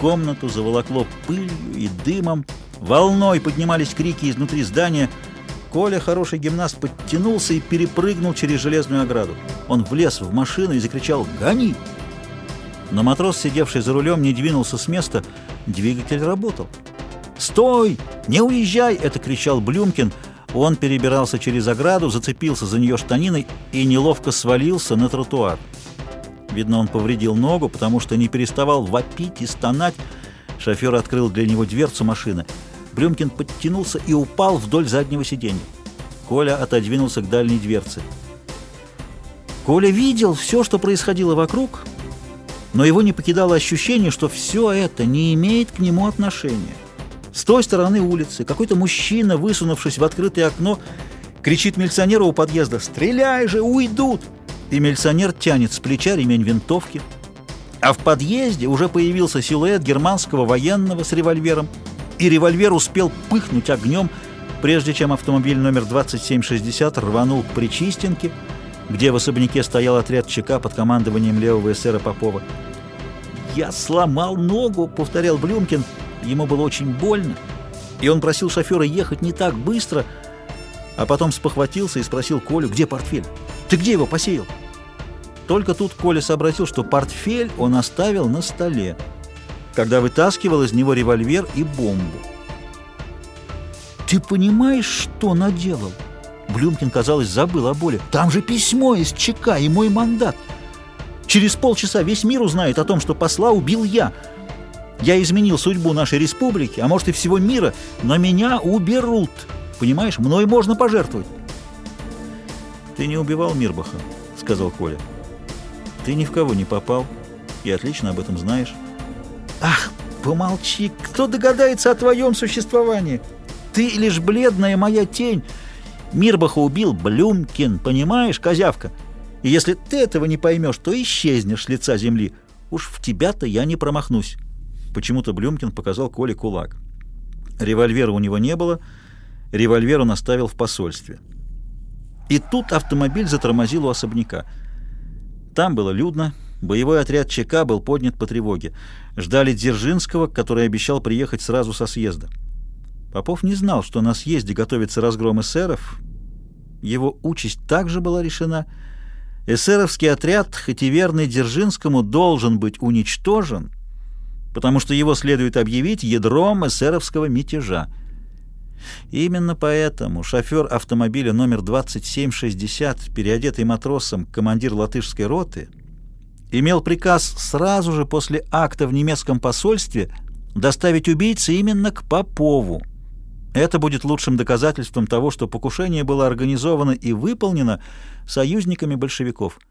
комнату заволокло пылью и дымом. Волной поднимались крики изнутри здания. Коля, хороший гимнаст, подтянулся и перепрыгнул через железную ограду. Он влез в машину и закричал «Гони!». Но матрос, сидевший за рулем, не двинулся с места. Двигатель работал. «Стой! Не уезжай!» — это кричал Блюмкин. Он перебирался через ограду, зацепился за нее штаниной и неловко свалился на тротуар. Видно, он повредил ногу, потому что не переставал вопить и стонать. Шофер открыл для него дверцу машины. Блюмкин подтянулся и упал вдоль заднего сиденья. Коля отодвинулся к дальней дверце. Коля видел все, что происходило вокруг, но его не покидало ощущение, что все это не имеет к нему отношения. С той стороны улицы какой-то мужчина, высунувшись в открытое окно, кричит милиционеру у подъезда «Стреляй же, уйдут!» И милиционер тянет с плеча ремень винтовки. А в подъезде уже появился силуэт германского военного с револьвером, и револьвер успел пыхнуть огнем, прежде чем автомобиль номер 2760 рванул к Причистенке, где в особняке стоял отряд ЧК под командованием левого эсера Попова. «Я сломал ногу», — повторял Блюмкин, — Ему было очень больно, и он просил шофера ехать не так быстро, а потом спохватился и спросил Колю, где портфель? Ты где его посеял? Только тут Коля сообразил, что портфель он оставил на столе, когда вытаскивал из него револьвер и бомбу. «Ты понимаешь, что наделал?» Блюмкин, казалось, забыл о боли. «Там же письмо из ЧК и мой мандат. Через полчаса весь мир узнает о том, что посла убил я». Я изменил судьбу нашей республики, а может и всего мира, но меня уберут. Понимаешь, мной можно пожертвовать. Ты не убивал Мирбаха, сказал Коля. Ты ни в кого не попал и отлично об этом знаешь. Ах, помолчи, кто догадается о твоем существовании? Ты лишь бледная моя тень. Мирбаха убил Блюмкин, понимаешь, козявка? И если ты этого не поймешь, то исчезнешь с лица земли. Уж в тебя-то я не промахнусь. Почему-то Блюмкин показал Коле кулак. Револьвера у него не было, револьвер он оставил в посольстве. И тут автомобиль затормозил у особняка. Там было людно, боевой отряд ЧК был поднят по тревоге. Ждали Дзержинского, который обещал приехать сразу со съезда. Попов не знал, что на съезде готовится разгром эсеров. Его участь также была решена. Эсеровский отряд, хоть и верный Дзержинскому, должен быть уничтожен — потому что его следует объявить ядром эсеровского мятежа. Именно поэтому шофер автомобиля номер 2760, переодетый матросом, командир латышской роты, имел приказ сразу же после акта в немецком посольстве доставить убийцы именно к Попову. Это будет лучшим доказательством того, что покушение было организовано и выполнено союзниками большевиков –